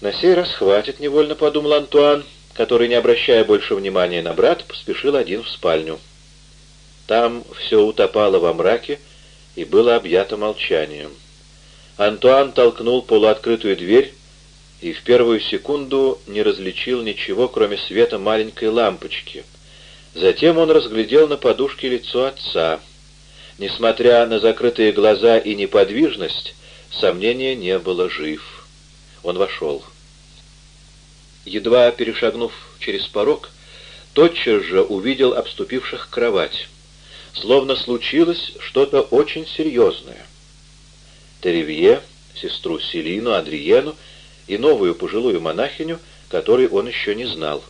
На сей раз хватит, невольно подумал Антуан, который, не обращая больше внимания на брата, поспешил один в спальню. Там все утопало во мраке и было объято молчанием. Антуан толкнул полуоткрытую дверь и в первую секунду не различил ничего, кроме света маленькой лампочки. Затем он разглядел на подушке лицо отца. Несмотря на закрытые глаза и неподвижность, сомнения не было жив. Он вошел. Едва перешагнув через порог, тотчас же увидел обступивших кровать. Словно случилось что-то очень серьезное. Теревье, сестру Селину, Адриену и новую пожилую монахиню, которой он еще не знал.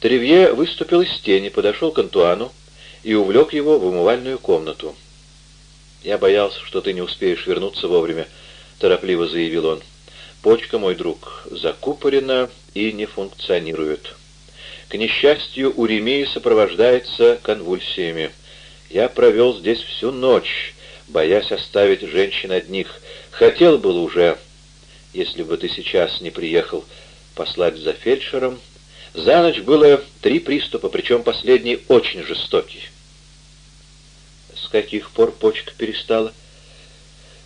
Теревье выступил из тени, подошел к Антуану и увлек его в умывальную комнату. «Я боялся, что ты не успеешь вернуться вовремя», — торопливо заявил он. «Почка, мой друг, закупорена и не функционирует. К несчастью, у Ремии сопровождается конвульсиями. Я провел здесь всю ночь, боясь оставить женщин одних. Хотел был уже, если бы ты сейчас не приехал, послать за фельдшером. За ночь было три приступа, причем последний очень жестокий. С каких пор почка перестала?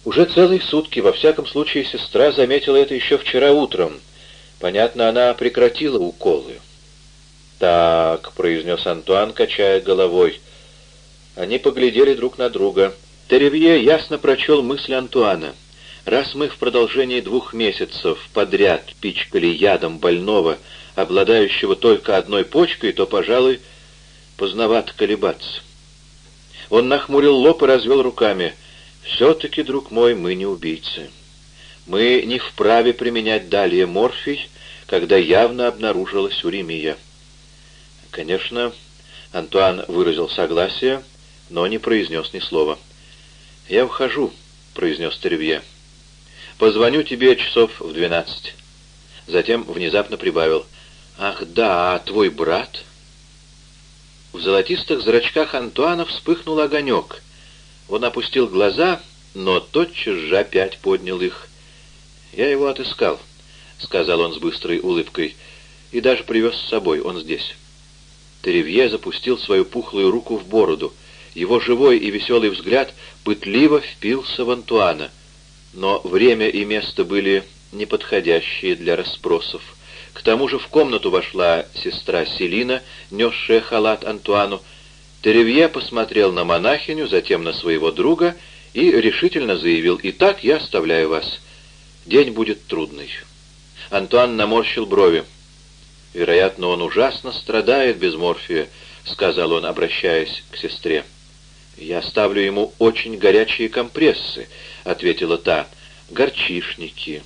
Уже целые сутки, во всяком случае, сестра заметила это еще вчера утром. Понятно, она прекратила уколы. «Так», — произнес Антуан, качая головой. Они поглядели друг на друга. Теревье ясно прочел мысль Антуана — Раз мы в продолжении двух месяцев подряд пичкали ядом больного, обладающего только одной почкой, то, пожалуй, поздновато колебаться. Он нахмурил лоб и развел руками. «Все-таки, друг мой, мы не убийцы. Мы не вправе применять далее морфий, когда явно обнаружилась уремия». Конечно, Антуан выразил согласие, но не произнес ни слова. «Я ухожу», — произнес Тервье. Позвоню тебе часов в двенадцать». Затем внезапно прибавил. «Ах да, а твой брат?» В золотистых зрачках Антуана вспыхнул огонек. Он опустил глаза, но тотчас же опять поднял их. «Я его отыскал», — сказал он с быстрой улыбкой, — «и даже привез с собой, он здесь». Теревье запустил свою пухлую руку в бороду. Его живой и веселый взгляд пытливо впился в Антуана — но время и место были неподходящие для расспросов. К тому же в комнату вошла сестра Селина, несшая халат Антуану. Теревье посмотрел на монахиню, затем на своего друга и решительно заявил «Итак, я оставляю вас. День будет трудный». Антуан наморщил брови. «Вероятно, он ужасно страдает без морфия», — сказал он, обращаясь к сестре. «Я ставлю ему очень горячие компрессы», — ответила та, — «горчишники».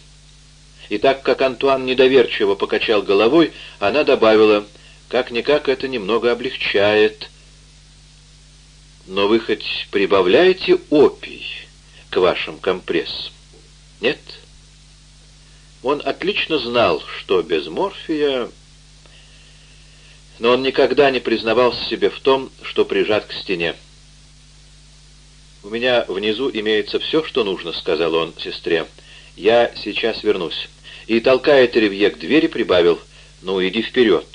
И так как Антуан недоверчиво покачал головой, она добавила, «Как-никак это немного облегчает». «Но вы хоть прибавляете опий к вашим компрессам?» «Нет?» Он отлично знал, что без морфия... Но он никогда не признавался себе в том, что прижат к стене. «У меня внизу имеется все, что нужно», — сказал он сестре. «Я сейчас вернусь». И, толкая Теревье к двери, прибавил, «Ну, иди вперед».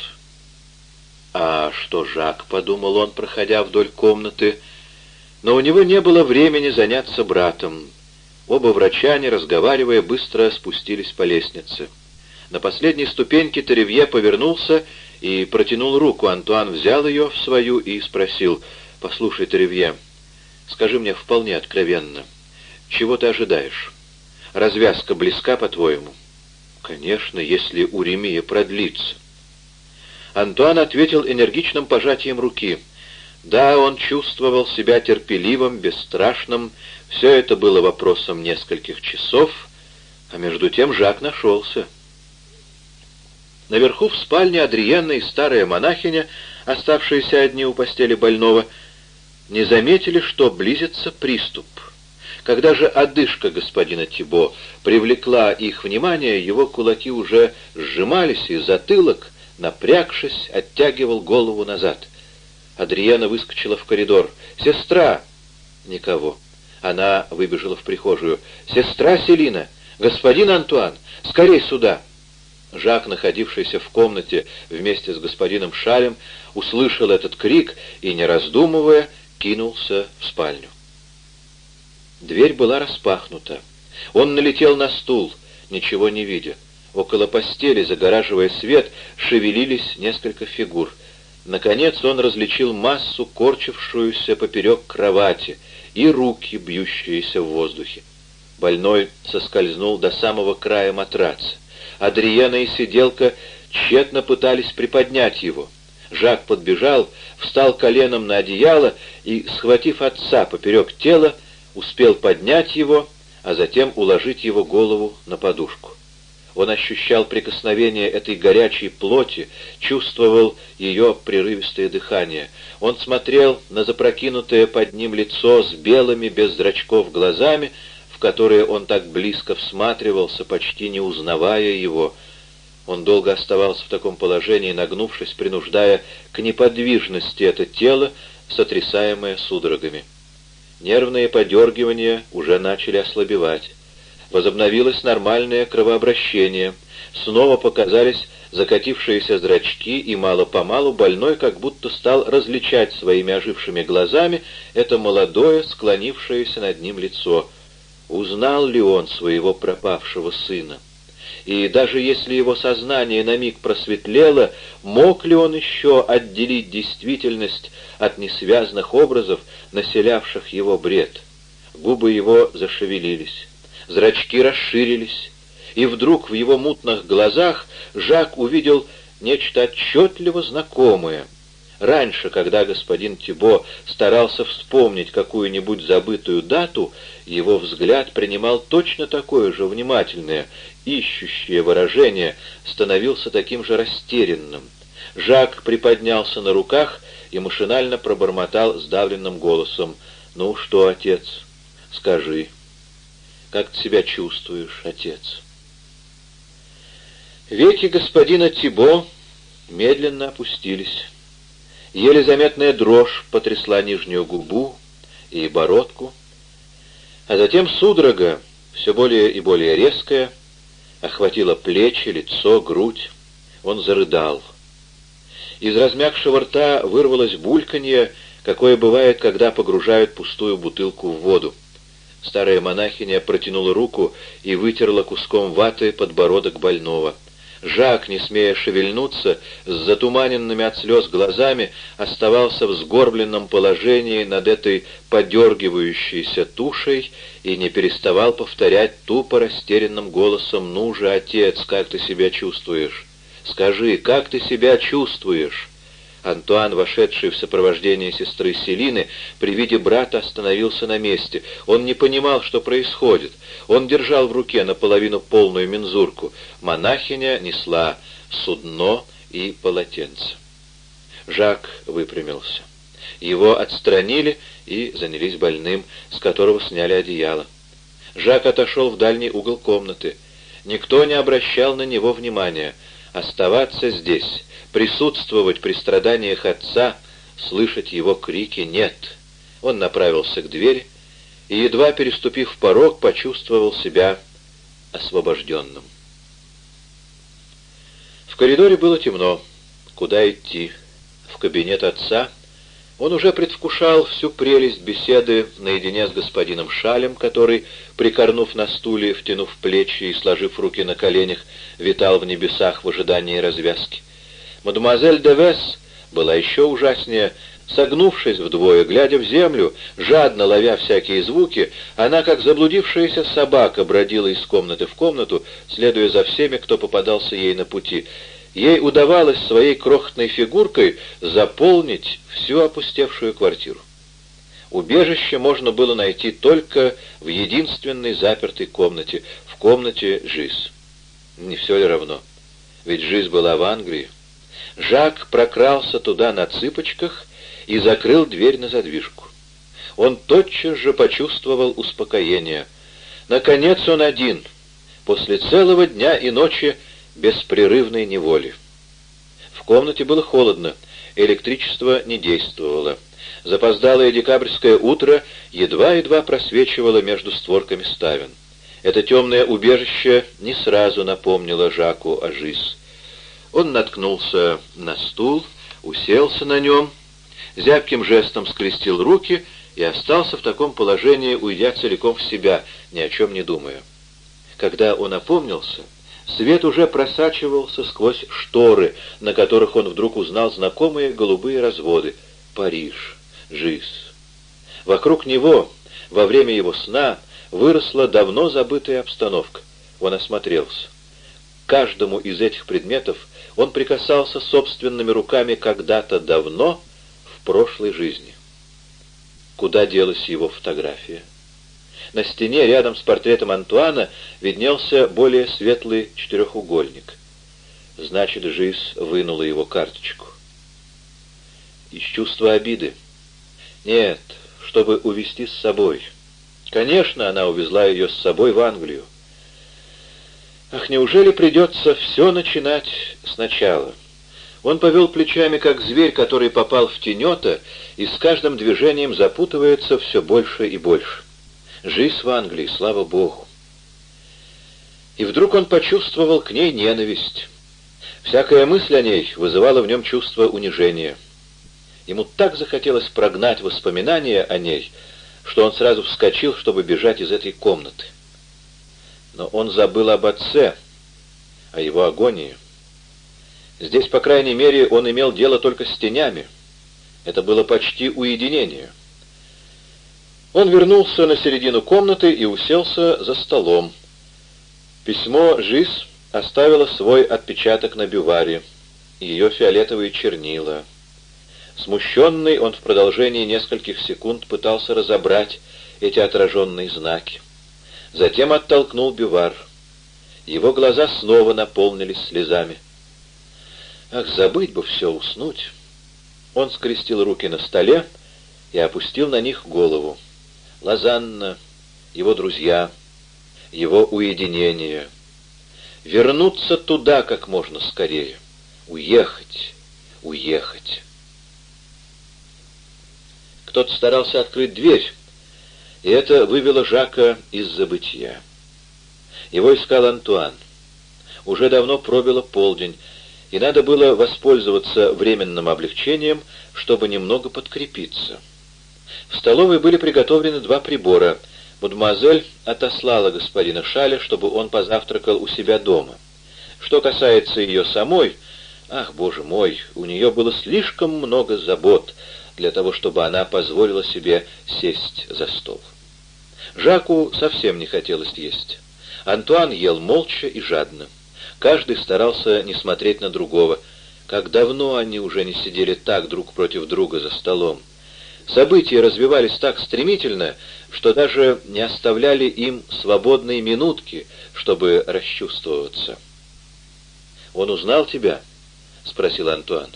«А что Жак?» — подумал он, проходя вдоль комнаты. Но у него не было времени заняться братом. Оба врача, не разговаривая, быстро спустились по лестнице. На последней ступеньке Теревье повернулся и протянул руку. Антуан взял ее в свою и спросил, «Послушай, Теревье, Скажи мне вполне откровенно, чего ты ожидаешь? Развязка близка, по-твоему? Конечно, если уремия продлится. Антуан ответил энергичным пожатием руки. Да, он чувствовал себя терпеливым, бесстрашным. Все это было вопросом нескольких часов, а между тем Жак нашелся. Наверху в спальне Адриенна и старая монахиня, оставшиеся одни у постели больного, — не заметили, что близится приступ. Когда же одышка господина Тибо привлекла их внимание, его кулаки уже сжимались, и затылок, напрягшись, оттягивал голову назад. Адриена выскочила в коридор. «Сестра!» Никого. Она выбежала в прихожую. «Сестра Селина! «Господин Антуан, скорей сюда!» Жак, находившийся в комнате вместе с господином Шалем, услышал этот крик и, не раздумывая, кинулся в спальню. Дверь была распахнута. Он налетел на стул, ничего не видя. Около постели, загораживая свет, шевелились несколько фигур. Наконец он различил массу, корчившуюся поперек кровати, и руки, бьющиеся в воздухе. Больной соскользнул до самого края матраца. Адриена и сиделка тщетно пытались приподнять его. Жак подбежал, встал коленом на одеяло и, схватив отца поперек тела, успел поднять его, а затем уложить его голову на подушку. Он ощущал прикосновение этой горячей плоти, чувствовал ее прерывистое дыхание. Он смотрел на запрокинутое под ним лицо с белыми, без зрачков глазами, в которые он так близко всматривался, почти не узнавая его. Он долго оставался в таком положении, нагнувшись, принуждая к неподвижности это тело, сотрясаемое судорогами. Нервные подергивания уже начали ослабевать. Возобновилось нормальное кровообращение. Снова показались закатившиеся зрачки, и мало-помалу больной как будто стал различать своими ожившими глазами это молодое, склонившееся над ним лицо — Узнал ли он своего пропавшего сына? И даже если его сознание на миг просветлело, мог ли он еще отделить действительность от несвязных образов, населявших его бред? Губы его зашевелились, зрачки расширились, и вдруг в его мутных глазах Жак увидел нечто отчетливо знакомое — Раньше, когда господин Тибо старался вспомнить какую-нибудь забытую дату, его взгляд принимал точно такое же внимательное, ищущее выражение, становился таким же растерянным. Жак приподнялся на руках и машинально пробормотал сдавленным голосом. «Ну что, отец, скажи, как ты себя чувствуешь, отец?» Веки господина Тибо медленно опустились. Еле заметная дрожь потрясла нижнюю губу и бородку, а затем судорога, все более и более резкая, охватила плечи, лицо, грудь. Он зарыдал. Из размягшего рта вырвалось бульканье, какое бывает, когда погружают пустую бутылку в воду. Старая монахиня протянула руку и вытерла куском ваты подбородок больного. Жак, не смея шевельнуться, с затуманенными от слез глазами, оставался в сгорбленном положении над этой подергивающейся тушей и не переставал повторять тупо растерянным голосом «Ну же, отец, как ты себя чувствуешь? Скажи, как ты себя чувствуешь?» Антуан, вошедший в сопровождении сестры Селины, при виде брата остановился на месте. Он не понимал, что происходит. Он держал в руке наполовину полную мензурку. Монахиня несла судно и полотенце. Жак выпрямился. Его отстранили и занялись больным, с которого сняли одеяло. Жак отошел в дальний угол комнаты. Никто не обращал на него внимания. Оставаться здесь, присутствовать при страданиях отца, слышать его крики нет. Он направился к двери и, едва переступив порог, почувствовал себя освобожденным. В коридоре было темно. Куда идти? В кабинет отца? Он уже предвкушал всю прелесть беседы наедине с господином Шалем, который, прикорнув на стуле, втянув плечи и сложив руки на коленях, витал в небесах в ожидании развязки. Мадемуазель Девес была еще ужаснее. Согнувшись вдвое, глядя в землю, жадно ловя всякие звуки, она, как заблудившаяся собака, бродила из комнаты в комнату, следуя за всеми, кто попадался ей на пути. Ей удавалось своей крохотной фигуркой заполнить всю опустевшую квартиру. Убежище можно было найти только в единственной запертой комнате, в комнате Жиз. Не все ли равно? Ведь Жиз была в Англии. Жак прокрался туда на цыпочках и закрыл дверь на задвижку. Он тотчас же почувствовал успокоение. Наконец он один, после целого дня и ночи беспрерывной неволи. В комнате было холодно, электричество не действовало. Запоздалое декабрьское утро едва-едва просвечивало между створками ставен. Это темное убежище не сразу напомнило Жаку о жизнь. Он наткнулся на стул, уселся на нем, зябким жестом скрестил руки и остался в таком положении, уйдя целиком в себя, ни о чем не думая. Когда он опомнился, свет уже просачивался сквозь шторы, на которых он вдруг узнал знакомые голубые разводы. Париж, Жиз. Вокруг него, во время его сна, выросла давно забытая обстановка. Он осмотрелся. Каждому из этих предметов он прикасался собственными руками когда-то давно в прошлой жизни. Куда делась его фотография? На стене рядом с портретом Антуана виднелся более светлый четырехугольник. Значит, Жиз вынула его карточку. Из чувства обиды. Нет, чтобы увести с собой. Конечно, она увезла ее с собой в Англию. Ах, неужели придется все начинать сначала? Он повел плечами, как зверь, который попал в тенета, и с каждым движением запутывается все больше и больше. Жизнь в Англии, слава Богу. И вдруг он почувствовал к ней ненависть. Всякая мысль о ней вызывала в нем чувство унижения. Ему так захотелось прогнать воспоминания о ней, что он сразу вскочил, чтобы бежать из этой комнаты. Но он забыл об отце, о его агонии. Здесь, по крайней мере, он имел дело только с тенями. Это было почти уединение. Он вернулся на середину комнаты и уселся за столом. Письмо Жиз оставило свой отпечаток на бюваре, ее фиолетовые чернила — Смущенный, он в продолжении нескольких секунд пытался разобрать эти отраженные знаки. Затем оттолкнул бивар. Его глаза снова наполнились слезами. Ах, забыть бы все, уснуть. Он скрестил руки на столе и опустил на них голову. Лозанна, его друзья, его уединение. Вернуться туда как можно скорее. Уехать, уехать. Кто-то старался открыть дверь, и это вывело Жака из забытия. Его искал Антуан. Уже давно пробило полдень, и надо было воспользоваться временным облегчением, чтобы немного подкрепиться. В столовой были приготовлены два прибора. Мадемуазель отослала господина Шаля, чтобы он позавтракал у себя дома. Что касается ее самой, ах, боже мой, у нее было слишком много забот, для того, чтобы она позволила себе сесть за стол. Жаку совсем не хотелось есть. Антуан ел молча и жадно. Каждый старался не смотреть на другого. Как давно они уже не сидели так друг против друга за столом. События развивались так стремительно, что даже не оставляли им свободные минутки, чтобы расчувствоваться. «Он узнал тебя?» — спросил Антуан.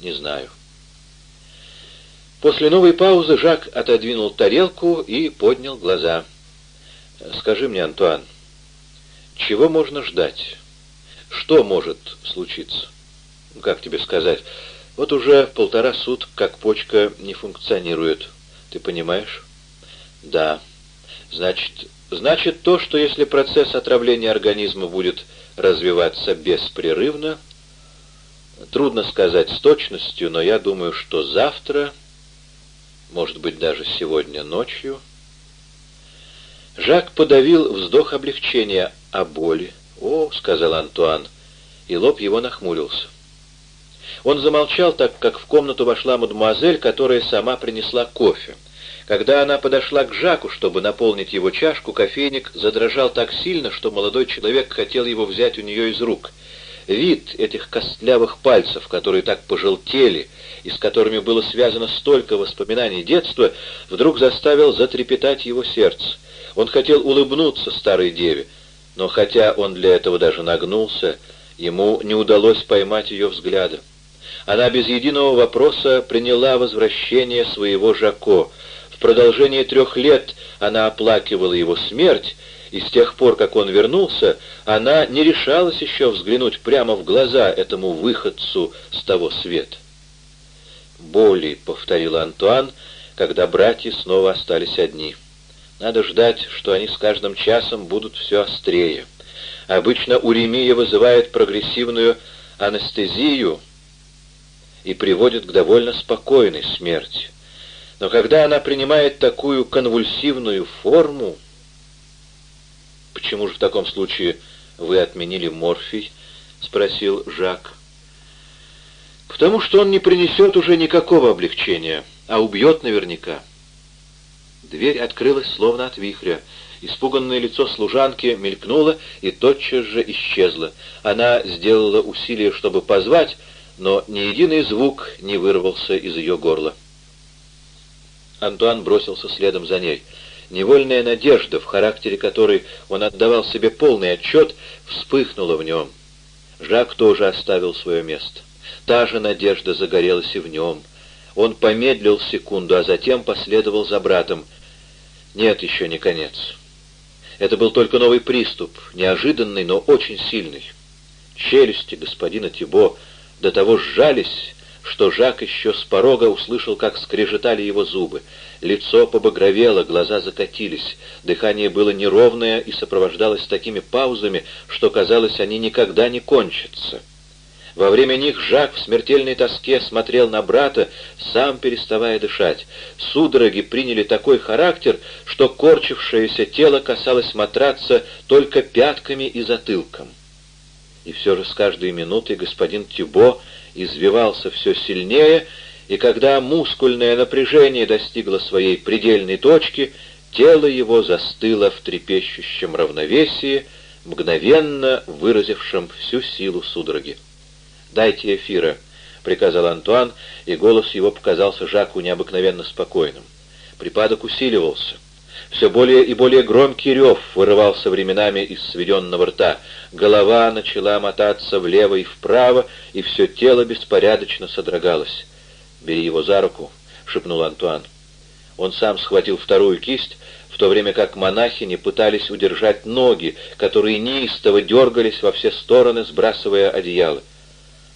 «Не знаю». После новой паузы Жак отодвинул тарелку и поднял глаза. «Скажи мне, Антуан, чего можно ждать? Что может случиться? Как тебе сказать? Вот уже полтора суток, как почка не функционирует. Ты понимаешь? Да. Значит, значит то, что если процесс отравления организма будет развиваться беспрерывно, трудно сказать с точностью, но я думаю, что завтра может быть, даже сегодня ночью. Жак подавил вздох облегчения о боли. «О», — сказал Антуан, и лоб его нахмурился. Он замолчал, так как в комнату вошла мадемуазель, которая сама принесла кофе. Когда она подошла к Жаку, чтобы наполнить его чашку, кофейник задрожал так сильно, что молодой человек хотел его взять у нее из рук. Вид этих костлявых пальцев, которые так пожелтели, и с которыми было связано столько воспоминаний детства, вдруг заставил затрепетать его сердце. Он хотел улыбнуться старой деве, но хотя он для этого даже нагнулся, ему не удалось поймать ее взгляда. Она без единого вопроса приняла возвращение своего Жако. В продолжение трех лет она оплакивала его смерть, и с тех пор, как он вернулся, она не решалась еще взглянуть прямо в глаза этому выходцу с того света боли», — повторил Антуан, когда братья снова остались одни. Надо ждать, что они с каждым часом будут все острее. Обычно уремия вызывает прогрессивную анестезию и приводит к довольно спокойной смерти. Но когда она принимает такую конвульсивную форму... «Почему же в таком случае вы отменили морфий?» — спросил Жак. «Потому что он не принесет уже никакого облегчения, а убьет наверняка». Дверь открылась словно от вихря. Испуганное лицо служанки мелькнуло и тотчас же исчезло. Она сделала усилие, чтобы позвать, но ни единый звук не вырвался из ее горла. Антуан бросился следом за ней. Невольная надежда, в характере которой он отдавал себе полный отчет, вспыхнула в нем. Жак тоже оставил свое место. Та же надежда загорелась и в нем. Он помедлил секунду, а затем последовал за братом. Нет, еще не конец. Это был только новый приступ, неожиданный, но очень сильный. Челюсти господина Тибо до того сжались, что Жак еще с порога услышал, как скрежетали его зубы. Лицо побагровело, глаза закатились, дыхание было неровное и сопровождалось такими паузами, что казалось, они никогда не кончатся. Во время них Жак в смертельной тоске смотрел на брата, сам переставая дышать. Судороги приняли такой характер, что корчившееся тело касалось матраца только пятками и затылком. И все же с каждой минутой господин Тюбо извивался все сильнее, и когда мускульное напряжение достигло своей предельной точки, тело его застыло в трепещущем равновесии, мгновенно выразившем всю силу судороги. «Дайте эфира», — приказал Антуан, и голос его показался Жаку необыкновенно спокойным. Припадок усиливался. Все более и более громкий рев вырывался временами из сведенного рта. Голова начала мотаться влево и вправо, и все тело беспорядочно содрогалось. «Бери его за руку», — шепнул Антуан. Он сам схватил вторую кисть, в то время как монахини пытались удержать ноги, которые неистово дергались во все стороны, сбрасывая одеяло.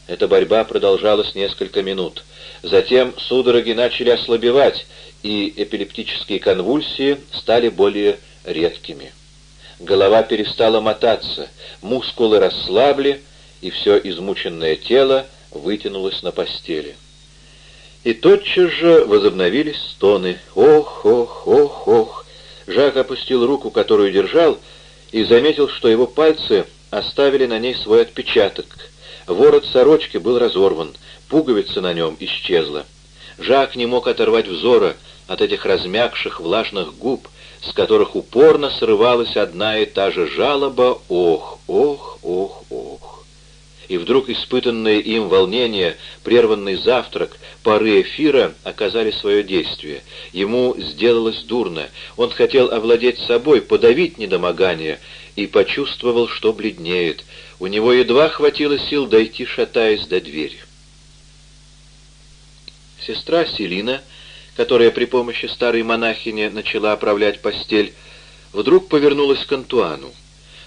Эта борьба продолжалась несколько минут. Затем судороги начали ослабевать, и эпилептические конвульсии стали более редкими. Голова перестала мотаться, мускулы расслабли, и все измученное тело вытянулось на постели. И тотчас же возобновились стоны. Ох, ох, ох, ох. Жак опустил руку, которую держал, и заметил, что его пальцы оставили на ней свой отпечаток. Ворот сорочки был разорван, пуговица на нем исчезла. Жак не мог оторвать взора от этих размягших влажных губ, с которых упорно срывалась одна и та же жалоба «Ох, ох, ох, ох». И вдруг испытанное им волнение, прерванный завтрак, пары эфира оказали свое действие. Ему сделалось дурно. Он хотел овладеть собой, подавить недомогание, и почувствовал, что бледнеет. У него едва хватило сил дойти, шатаясь до двери. Сестра Селина — которая при помощи старой монахини начала оправлять постель, вдруг повернулась к Антуану.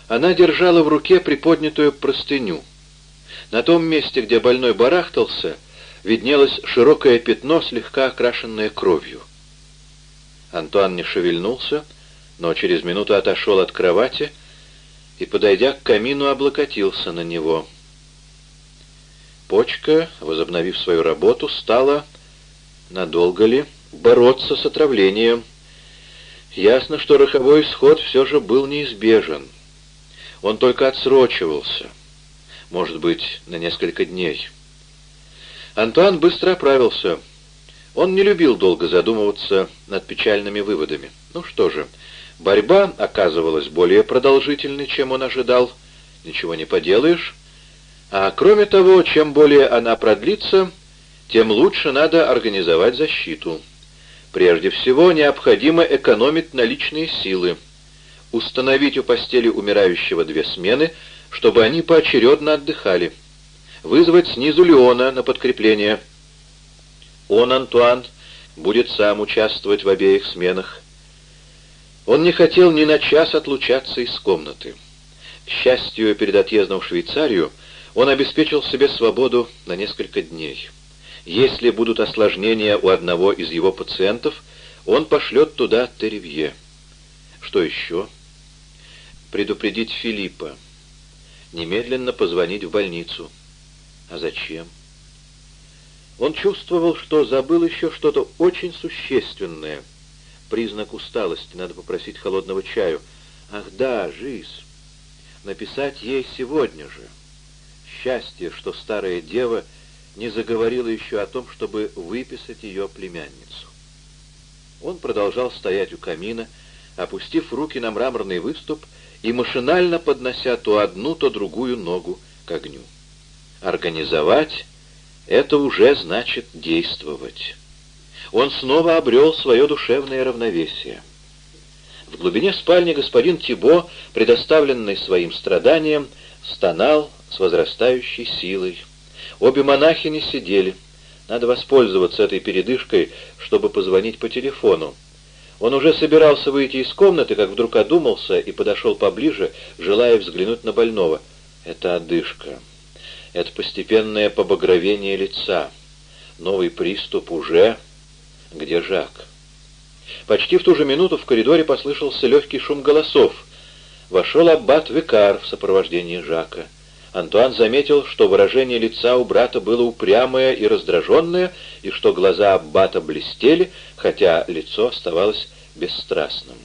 Она держала в руке приподнятую простыню. На том месте, где больной барахтался, виднелось широкое пятно, слегка окрашенное кровью. Антуан не шевельнулся, но через минуту отошел от кровати и, подойдя к камину, облокотился на него. Почка, возобновив свою работу, стала, надолго ли, бороться с отравлением. Ясно, что роковой исход все же был неизбежен. Он только отсрочивался, может быть, на несколько дней. Антуан быстро оправился. Он не любил долго задумываться над печальными выводами. Ну что же, борьба оказывалась более продолжительной, чем он ожидал. Ничего не поделаешь. А кроме того, чем более она продлится, тем лучше надо организовать защиту. Прежде всего, необходимо экономить наличные силы, установить у постели умирающего две смены, чтобы они поочередно отдыхали, вызвать снизу Леона на подкрепление. Он, Антуан, будет сам участвовать в обеих сменах. Он не хотел ни на час отлучаться из комнаты. К счастью, перед отъездом в Швейцарию он обеспечил себе свободу на несколько дней. Если будут осложнения у одного из его пациентов, он пошлет туда Теревье. Что еще? Предупредить Филиппа. Немедленно позвонить в больницу. А зачем? Он чувствовал, что забыл еще что-то очень существенное. Признак усталости. Надо попросить холодного чаю. Ах да, жизнь. Написать ей сегодня же. Счастье, что старая дева не заговорила еще о том, чтобы выписать ее племянницу. Он продолжал стоять у камина, опустив руки на мраморный выступ и машинально поднося то одну, то другую ногу к огню. Организовать — это уже значит действовать. Он снова обрел свое душевное равновесие. В глубине спальни господин Тибо, предоставленный своим страданиям, стонал с возрастающей силой. Обе монахини сидели. Надо воспользоваться этой передышкой, чтобы позвонить по телефону. Он уже собирался выйти из комнаты, как вдруг одумался и подошел поближе, желая взглянуть на больного. Это одышка. Это постепенное побагровение лица. Новый приступ уже... Где Жак? Почти в ту же минуту в коридоре послышался легкий шум голосов. Вошел аббат Викар в сопровождении Жака. Антуан заметил, что выражение лица у брата было упрямое и раздраженное, и что глаза аббата блестели, хотя лицо оставалось бесстрастным.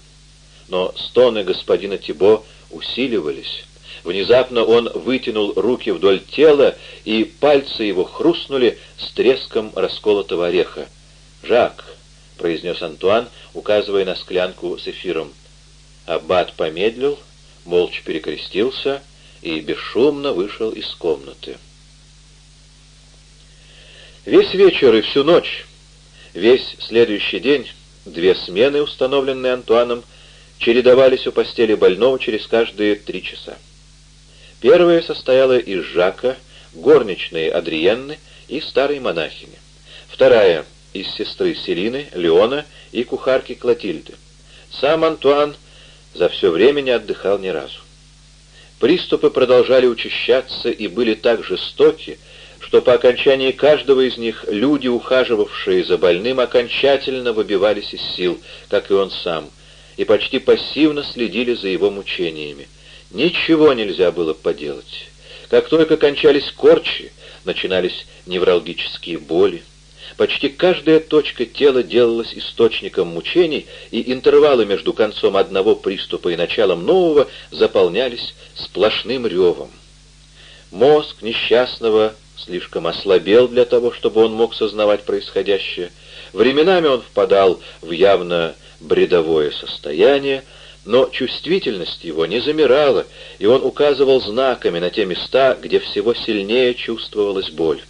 Но стоны господина Тибо усиливались. Внезапно он вытянул руки вдоль тела, и пальцы его хрустнули с треском расколотого ореха. «Жак», — произнес Антуан, указывая на склянку с эфиром. Аббат помедлил, молча перекрестился и бесшумно вышел из комнаты. Весь вечер и всю ночь, весь следующий день, две смены, установленные Антуаном, чередовались у постели больного через каждые три часа. Первая состояла из Жака, горничной Адриенны и старой монахини. Вторая — из сестры Селины, Леона и кухарки Клотильды. Сам Антуан за все время не отдыхал ни разу. Приступы продолжали учащаться и были так жестоки, что по окончании каждого из них люди, ухаживавшие за больным, окончательно выбивались из сил, как и он сам, и почти пассивно следили за его мучениями. Ничего нельзя было поделать. Как только кончались корчи, начинались невралгические боли. Почти каждая точка тела делалась источником мучений, и интервалы между концом одного приступа и началом нового заполнялись сплошным ревом. Мозг несчастного слишком ослабел для того, чтобы он мог сознавать происходящее. Временами он впадал в явно бредовое состояние, но чувствительность его не замирала, и он указывал знаками на те места, где всего сильнее чувствовалась боль.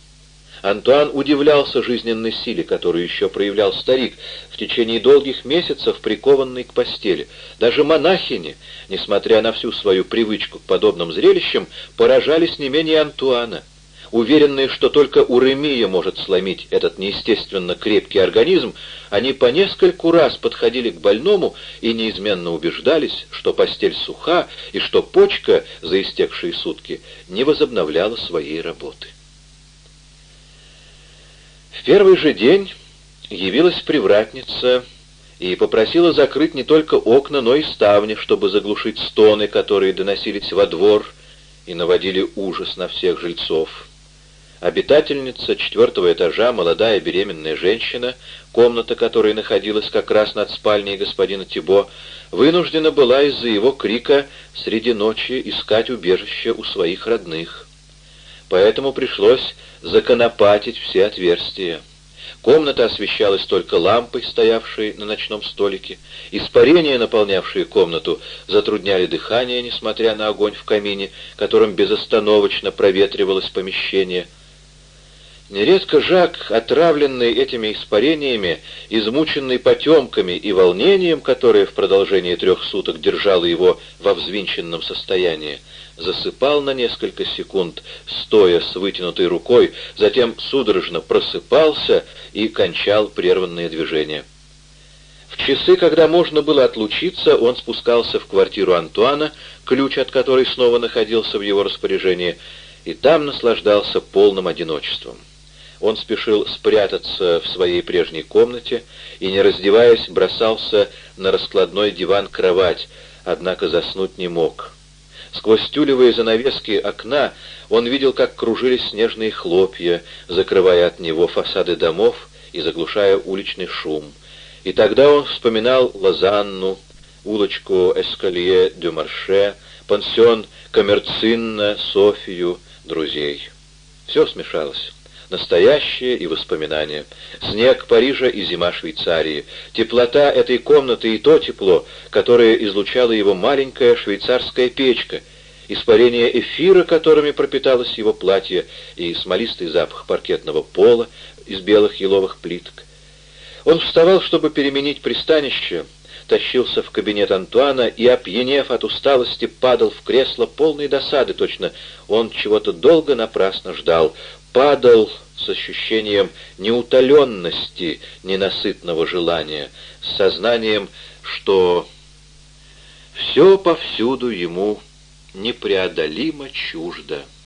Антуан удивлялся жизненной силе, которую еще проявлял старик, в течение долгих месяцев прикованный к постели. Даже монахини, несмотря на всю свою привычку к подобным зрелищам, поражались не менее Антуана. Уверенные, что только уремия может сломить этот неестественно крепкий организм, они по нескольку раз подходили к больному и неизменно убеждались, что постель суха и что почка за истекшие сутки не возобновляла своей работы. В первый же день явилась привратница и попросила закрыть не только окна, но и ставни, чтобы заглушить стоны, которые доносились во двор и наводили ужас на всех жильцов. Обитательница четвертого этажа, молодая беременная женщина, комната которой находилась как раз над спальней господина Тибо, вынуждена была из-за его крика среди ночи искать убежище у своих родных. Поэтому пришлось законопатить все отверстия. Комната освещалась только лампой, стоявшей на ночном столике. Испарения, наполнявшие комнату, затрудняли дыхание, несмотря на огонь в камине, которым безостановочно проветривалось помещение — Нередко Жак, отравленный этими испарениями, измученный потемками и волнением, которое в продолжении трех суток держало его во взвинченном состоянии, засыпал на несколько секунд, стоя с вытянутой рукой, затем судорожно просыпался и кончал прерванные движения. В часы, когда можно было отлучиться, он спускался в квартиру Антуана, ключ от которой снова находился в его распоряжении, и там наслаждался полным одиночеством. Он спешил спрятаться в своей прежней комнате и, не раздеваясь, бросался на раскладной диван-кровать, однако заснуть не мог. Сквозь тюлевые занавески окна он видел, как кружились снежные хлопья, закрывая от него фасады домов и заглушая уличный шум. И тогда он вспоминал Лозанну, улочку Эскалье-дю-Марше, пансион Коммерцинна, Софию, друзей. Все смешалось. Настоящее и воспоминания. Снег Парижа и зима Швейцарии. Теплота этой комнаты и то тепло, которое излучала его маленькая швейцарская печка. Испарение эфира, которыми пропиталось его платье, и смолистый запах паркетного пола из белых еловых плиток. Он вставал, чтобы переменить пристанище, тащился в кабинет Антуана и, опьянев от усталости, падал в кресло полной досады, точно он чего-то долго напрасно ждал, падал с ощущением неутоленности, ненасытного желания, с сознанием, что все повсюду ему непреодолимо чуждо.